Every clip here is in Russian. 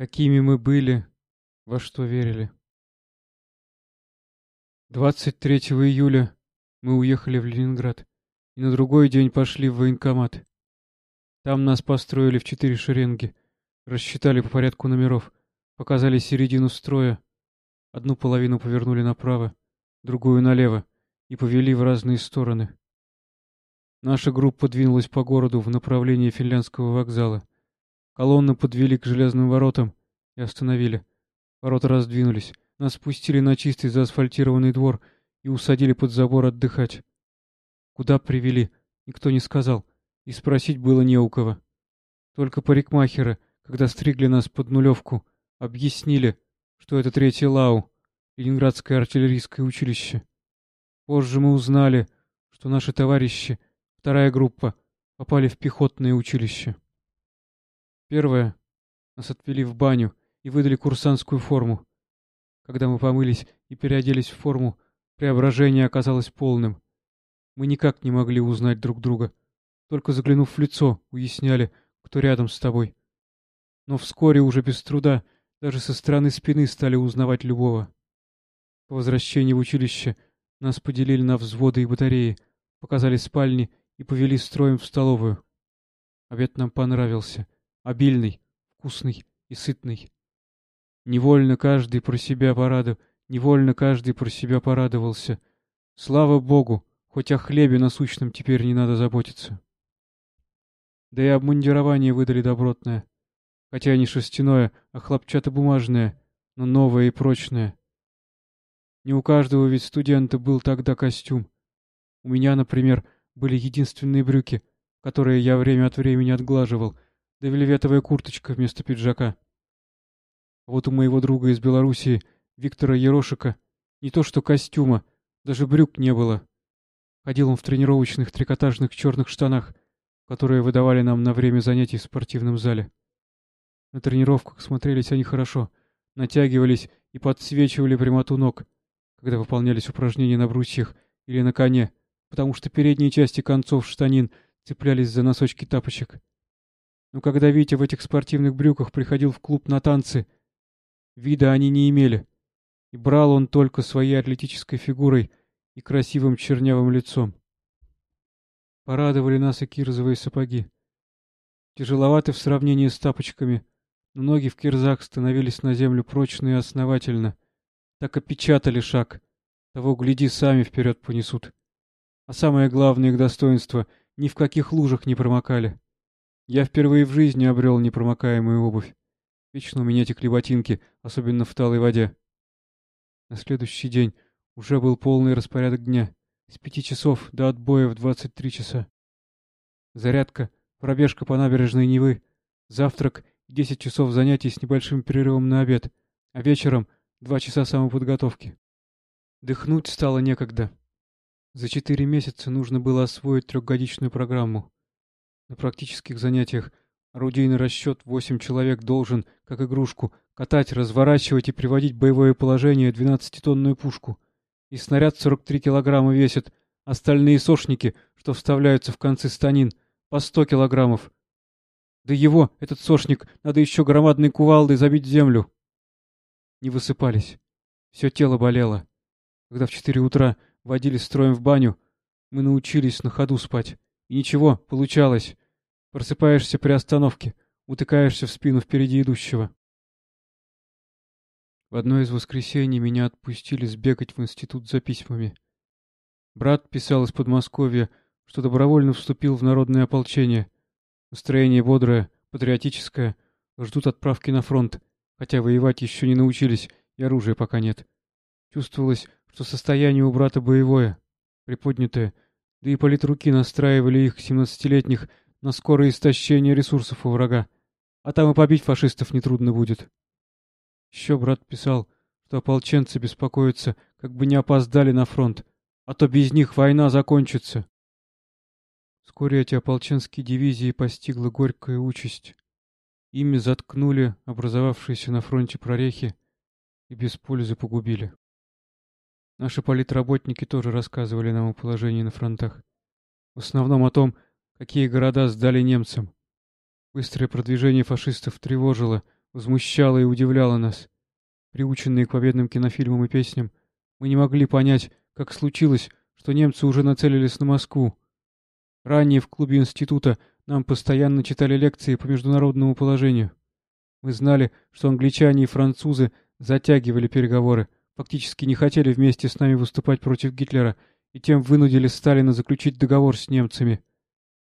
Какими мы были, во что верили. 23 июля мы уехали в Ленинград и на другой день пошли в военкомат. Там нас построили в четыре шеренги, рассчитали по порядку номеров, показали середину строя, одну половину повернули направо, другую налево и повели в разные стороны. Наша группа двинулась по городу в направлении финляндского вокзала. Колонны подвели к железным воротам и остановили. Ворота раздвинулись. Нас спустили на чистый заасфальтированный двор и усадили под забор отдыхать. Куда привели, никто не сказал, и спросить было не у кого. Только парикмахеры, когда стригли нас под нулевку, объяснили, что это третье ЛАУ, Ленинградское артиллерийское училище. Позже мы узнали, что наши товарищи, вторая группа, попали в пехотное училище. Первое. Нас отвели в баню и выдали курсантскую форму. Когда мы помылись и переоделись в форму, преображение оказалось полным. Мы никак не могли узнать друг друга. Только заглянув в лицо, уясняли, кто рядом с тобой. Но вскоре уже без труда даже со стороны спины стали узнавать любого. По возвращении в училище нас поделили на взводы и батареи, показали спальни и повели строем в столовую. Обед нам понравился — обильный, вкусный и сытный. Невольно каждый про себя порадов... Невольно каждый про себя порадовался. Слава Богу, хоть о хлебе насущном теперь не надо заботиться. Да и обмундирование выдали добротное. Хотя не шерстяное, а хлопчатобумажное, но новое и прочное. Не у каждого ведь студента был тогда костюм. У меня, например, были единственные брюки, которые я время от времени отглаживал — да вельветовая курточка вместо пиджака. Вот у моего друга из Белоруссии, Виктора Ерошика, не то что костюма, даже брюк не было. Ходил он в тренировочных трикотажных черных штанах, которые выдавали нам на время занятий в спортивном зале. На тренировках смотрелись они хорошо, натягивались и подсвечивали прямоту ног, когда выполнялись упражнения на брусьях или на коне, потому что передние части концов штанин цеплялись за носочки тапочек. Но когда Витя в этих спортивных брюках приходил в клуб на танцы, вида они не имели. И брал он только своей атлетической фигурой и красивым чернявым лицом. Порадовали нас и кирзовые сапоги. Тяжеловаты в сравнении с тапочками, но ноги в кирзах становились на землю прочно и основательно. Так опечатали шаг. Того, гляди, сами вперед понесут. А самое главное их достоинство — ни в каких лужах не промокали. Я впервые в жизни обрел непромокаемую обувь. Вечно у меня текли ботинки, особенно в талой воде. На следующий день уже был полный распорядок дня. С пяти часов до отбоя в двадцать три часа. Зарядка, пробежка по набережной Невы, завтрак и десять часов занятий с небольшим перерывом на обед, а вечером два часа самоподготовки. Дыхнуть стало некогда. За четыре месяца нужно было освоить трехгодичную программу. На практических занятиях орудийный расчет восемь человек должен, как игрушку, катать, разворачивать и приводить в боевое положение двенадцатитонную пушку. И снаряд 43 килограмма весит, остальные сошники, что вставляются в концы станин, по 100 килограммов. Да его, этот сошник, надо еще громадной кувалдой забить в землю. Не высыпались. Все тело болело. Когда в четыре утра водили строем в баню, мы научились на ходу спать. И ничего, получалось. Просыпаешься при остановке, утыкаешься в спину впереди идущего. В одно из воскресений меня отпустили сбегать в институт за письмами. Брат писал из Подмосковья, что добровольно вступил в народное ополчение. Настроение бодрое, патриотическое, ждут отправки на фронт, хотя воевать еще не научились и оружия пока нет. Чувствовалось, что состояние у брата боевое, приподнятое, да и политруки настраивали их, семнадцатилетних, на скорое истощение ресурсов у врага. А там и побить фашистов нетрудно будет. Еще брат писал, что ополченцы беспокоятся, как бы не опоздали на фронт, а то без них война закончится. Вскоре эти ополченские дивизии постигла горькая участь. Ими заткнули образовавшиеся на фронте прорехи и без пользы погубили. Наши политработники тоже рассказывали нам о положении на фронтах. В основном о том, какие города сдали немцам. Быстрое продвижение фашистов тревожило, возмущало и удивляло нас. Приученные к победным кинофильмам и песням, мы не могли понять, как случилось, что немцы уже нацелились на Москву. Ранее в клубе института нам постоянно читали лекции по международному положению. Мы знали, что англичане и французы затягивали переговоры, фактически не хотели вместе с нами выступать против Гитлера и тем вынудили Сталина заключить договор с немцами.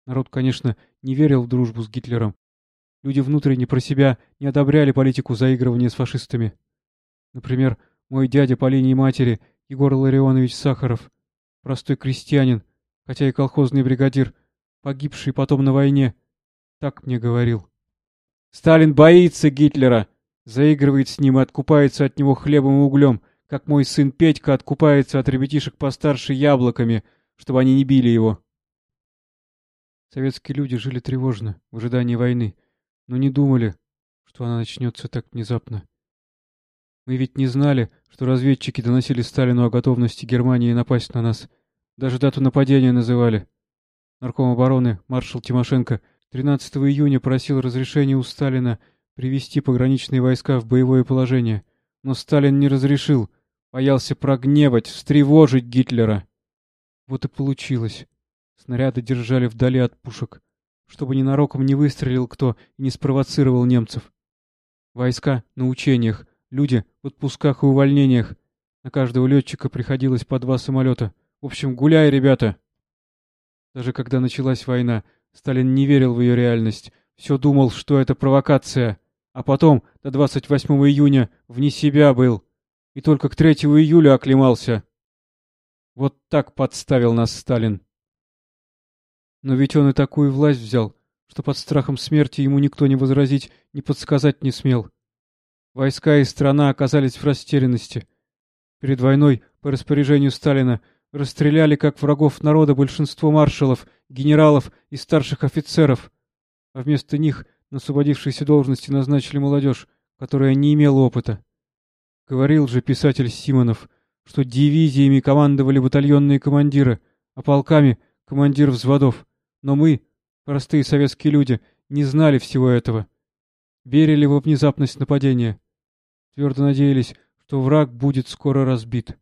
Народ, конечно, не верил в дружбу с Гитлером. Люди внутренне про себя не одобряли политику заигрывания с фашистами. Например, мой дядя по линии матери Егор Ларионович Сахаров, простой крестьянин, хотя и колхозный бригадир, погибший потом на войне, так мне говорил. Сталин боится Гитлера, заигрывает с ним и откупается от него хлебом и углем, как мой сын Петька откупается от ребятишек постарше яблоками, чтобы они не били его. Советские люди жили тревожно, в ожидании войны, но не думали, что она начнется так внезапно. Мы ведь не знали, что разведчики доносили Сталину о готовности Германии напасть на нас. Даже дату нападения называли. Нарком обороны маршал Тимошенко 13 июня просил разрешения у Сталина привести пограничные войска в боевое положение. Но Сталин не разрешил, боялся прогневать, встревожить Гитлера. Вот и получилось. Снаряды держали вдали от пушек, чтобы ненароком не выстрелил кто и не спровоцировал немцев. Войска на учениях, люди в отпусках и увольнениях. На каждого летчика приходилось по два самолета. В общем, гуляй, ребята! Даже когда началась война, Сталин не верил в ее реальность. Все думал, что это провокация. А потом, до 28 июня, вне себя был. И только к 3 июля оклемался. Вот так подставил нас Сталин. Но ведь он и такую власть взял, что под страхом смерти ему никто не возразить, не подсказать не смел. Войска и страна оказались в растерянности. Перед войной, по распоряжению Сталина, расстреляли как врагов народа большинство маршалов, генералов и старших офицеров, а вместо них на освободившиеся должности назначили молодежь, которая не имела опыта. Говорил же писатель Симонов, что дивизиями командовали батальонные командиры, а полками — командир взводов. Но мы, простые советские люди, не знали всего этого. Верили во внезапность нападения твердо надеялись, что враг будет скоро разбит.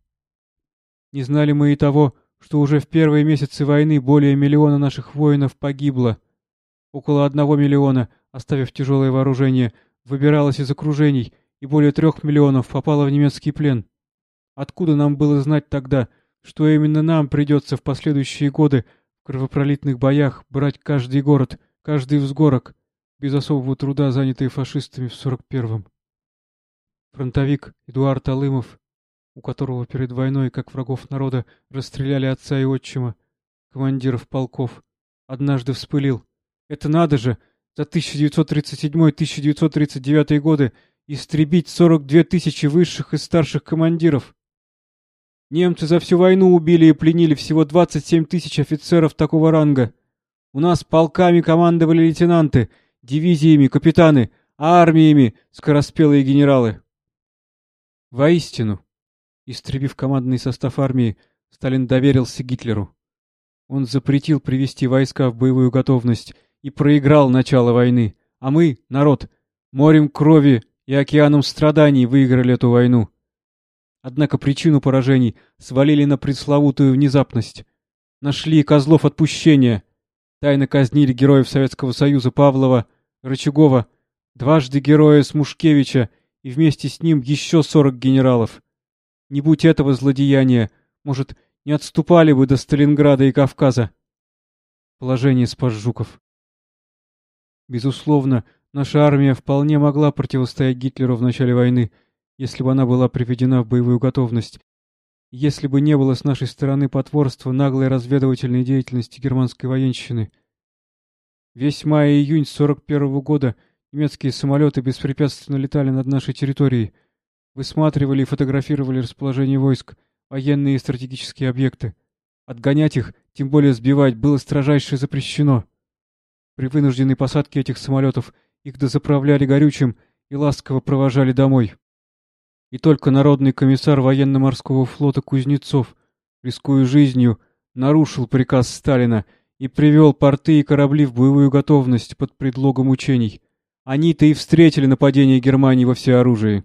Не знали мы и того, что уже в первые месяцы войны более миллиона наших воинов погибло. Около одного миллиона, оставив тяжелое вооружение, выбиралось из окружений, и более трех миллионов попало в немецкий плен. Откуда нам было знать тогда, что именно нам придется в последующие годы кровопролитных боях брать каждый город, каждый взгорок, без особого труда занятые фашистами в сорок первом? Фронтовик Эдуард Алымов, у которого перед войной, как врагов народа, расстреляли отца и отчима, командиров полков, однажды вспылил. Это надо же, за 1937-1939 годы истребить 42 тысячи высших и старших командиров. Немцы за всю войну убили и пленили всего 27 тысяч офицеров такого ранга. У нас полками командовали лейтенанты, дивизиями капитаны, армиями скороспелые генералы. Воистину, истребив командный состав армии, Сталин доверился Гитлеру. Он запретил привести войска в боевую готовность и проиграл начало войны, а мы, народ, морем крови и океаном страданий выиграли эту войну. Однако причину поражений свалили на пресловутую внезапность. Нашли козлов отпущения. Тайно казнили героев Советского Союза Павлова, Рычагова, дважды героя Смушкевича и вместе с ним еще сорок генералов. Не будь этого злодеяния, может, не отступали бы до Сталинграда и Кавказа. Положение спас Жуков. Безусловно, наша армия вполне могла противостоять Гитлеру в начале войны, если бы она была приведена в боевую готовность, если бы не было с нашей стороны потворства наглой разведывательной деятельности германской военщины. Весь май и июнь 41 -го года Немецкие самолеты беспрепятственно летали над нашей территорией, высматривали и фотографировали расположение войск, военные и стратегические объекты. Отгонять их, тем более сбивать, было строжайше запрещено. При вынужденной посадке этих самолетов их дозаправляли горючим и ласково провожали домой. И только народный комиссар военно-морского флота Кузнецов, рискуя жизнью, нарушил приказ Сталина и привел порты и корабли в боевую готовность под предлогом учений. Они-то и встретили нападение Германии во всеоружии.